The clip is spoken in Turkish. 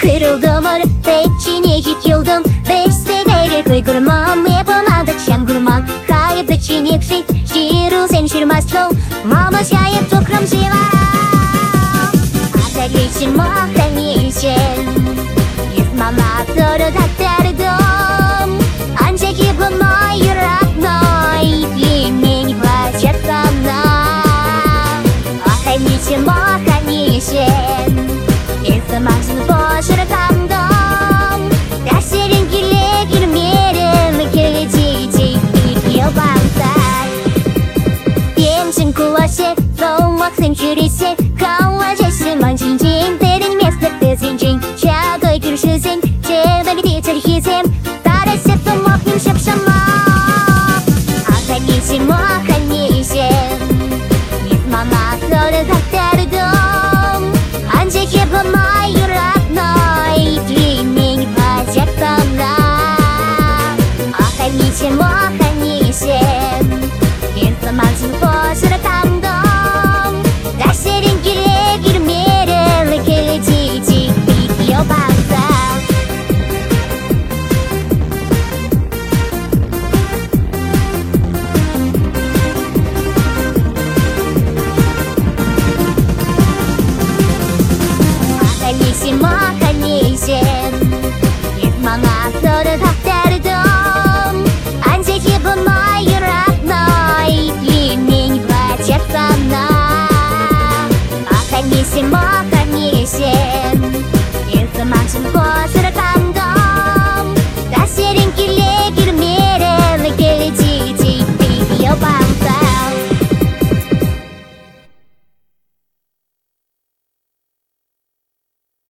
kırıldım. Öğretmeni yıkıldım Bestelere uygurmam Yapamadık şem gurman Kayıp için yüksek şey. Şiru sen şirmaslo Mama şayet tokram şiva. Отлично, конечно Из мама, кто родак, толмак сын чурисе Кауа жесіман жинжин Терін местік тезінжин Чагой күршізін Чедалі течер хизем Тарасе томак ним шепшама Аханисе моханисе Нет мама торы тактарыдом Анже хепа май юрак ной Длинный пачактамна Аханисе моханисе маханейсен маңа сыры тақтардым әнзе тебін майыр атнай лемень плачет қосыр қанды